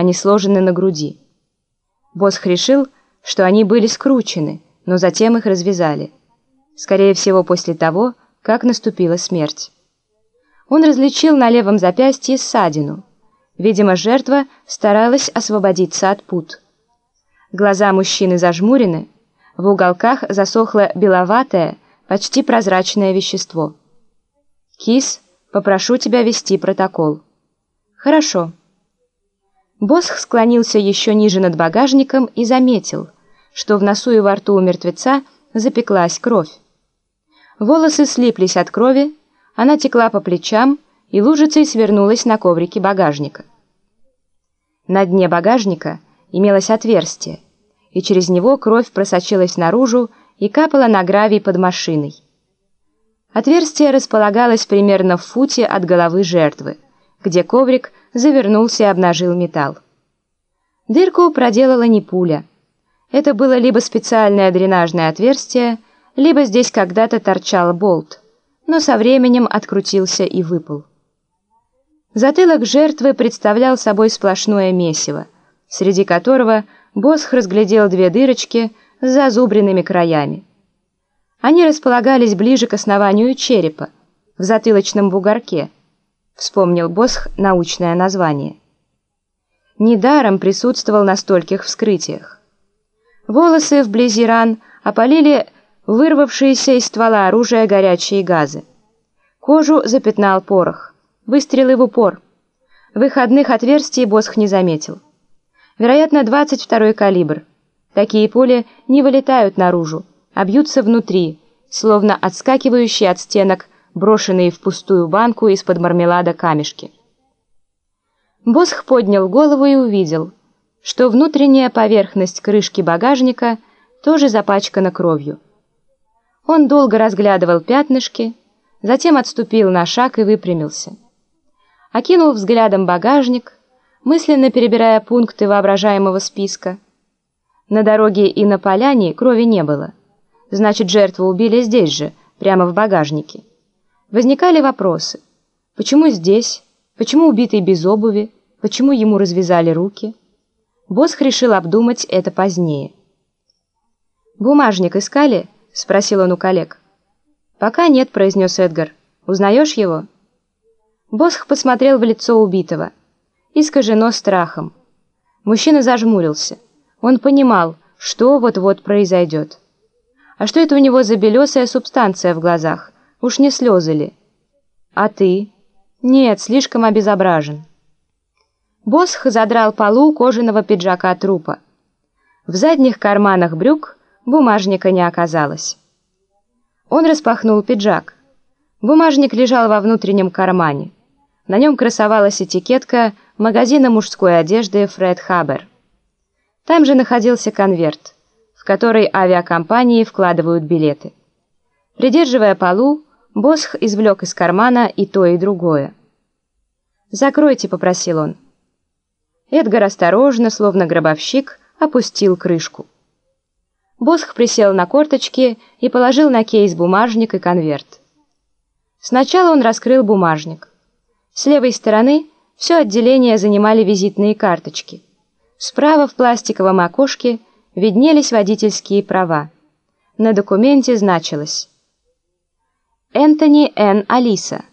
они сложены на груди. Босх решил, что они были скручены, но затем их развязали. Скорее всего, после того, как наступила смерть. Он различил на левом запястье ссадину. Видимо, жертва старалась освободиться от пут. Глаза мужчины зажмурены, в уголках засохло беловатое, почти прозрачное вещество. «Кис, попрошу тебя вести протокол». «Хорошо». Босх склонился еще ниже над багажником и заметил, что в носу и во рту у мертвеца запеклась кровь. Волосы слиплись от крови, она текла по плечам и лужицей свернулась на коврике багажника. На дне багажника имелось отверстие, и через него кровь просочилась наружу и капала на гравий под машиной. Отверстие располагалось примерно в футе от головы жертвы, где коврик завернулся и обнажил металл. Дырку проделала не пуля. Это было либо специальное дренажное отверстие, либо здесь когда-то торчал болт, но со временем открутился и выпал. Затылок жертвы представлял собой сплошное месиво, среди которого Босх разглядел две дырочки с зазубренными краями. Они располагались ближе к основанию черепа, в затылочном бугорке, вспомнил Босх научное название. Недаром присутствовал на стольких вскрытиях. Волосы вблизи ран опалили вырвавшиеся из ствола оружия горячие газы. Кожу запятнал порох. Выстрелы в упор. Выходных отверстий Босх не заметил. Вероятно, 22-й калибр. Такие пули не вылетают наружу, а бьются внутри, словно отскакивающие от стенок брошенные в пустую банку из-под мармелада камешки. Босх поднял голову и увидел, что внутренняя поверхность крышки багажника тоже запачкана кровью. Он долго разглядывал пятнышки, затем отступил на шаг и выпрямился. Окинул взглядом багажник, мысленно перебирая пункты воображаемого списка. На дороге и на поляне крови не было. Значит, жертву убили здесь же, прямо в багажнике. Возникали вопросы. Почему здесь? Почему убитый без обуви? Почему ему развязали руки? Босх решил обдумать это позднее. «Бумажник искали?» — спросил он у коллег. «Пока нет», — произнес Эдгар. «Узнаешь его?» Босх посмотрел в лицо убитого. Искажено страхом. Мужчина зажмурился. Он понимал, что вот-вот произойдет. А что это у него за белесая субстанция в глазах? Уж не слезы ли? А ты? Нет, слишком обезображен. Босх задрал полу кожаного пиджака трупа. В задних карманах брюк бумажника не оказалось. Он распахнул пиджак. Бумажник лежал во внутреннем кармане. На нем красовалась этикетка магазина мужской одежды «Фред Хабер». Там же находился конверт, в который авиакомпании вкладывают билеты. Придерживая полу, Босх извлек из кармана и то, и другое. «Закройте», — попросил он. Эдгар осторожно, словно гробовщик, опустил крышку. Босх присел на корточки и положил на кейс бумажник и конверт. Сначала он раскрыл бумажник. С левой стороны все отделение занимали визитные карточки. Справа в пластиковом окошке виднелись водительские права. На документе значилось Энтони Н. Алиса.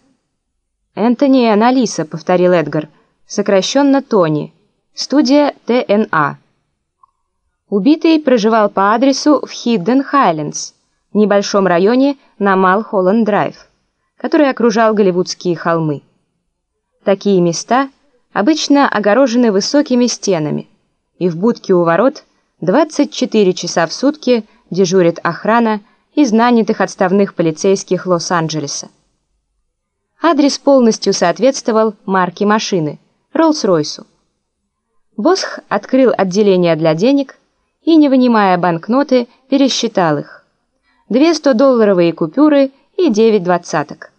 Энтони Н. Алиса, повторил Эдгар, сокращенно Тони. Студия ТНА. Убитый проживал по адресу в Хидден Хайлендс, небольшом районе на Малхолланд-драйв, который окружал Голливудские холмы. Такие места обычно огорожены высокими стенами, и в будке у ворот 24 часа в сутки дежурит охрана из нанятых отставных полицейских Лос-Анджелеса. Адрес полностью соответствовал марке машины – Роллс-Ройсу. Босх открыл отделение для денег и, не вынимая банкноты, пересчитал их. Две 100-долларовые купюры и девять двадцаток.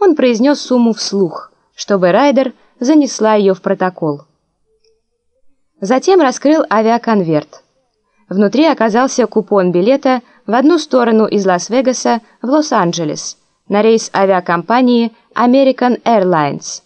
Он произнес сумму вслух, чтобы Райдер занесла ее в протокол. Затем раскрыл авиаконверт. Внутри оказался купон билета в одну сторону из Лас-Вегаса в Лос-Анджелес на рейс авиакомпании American Airlines.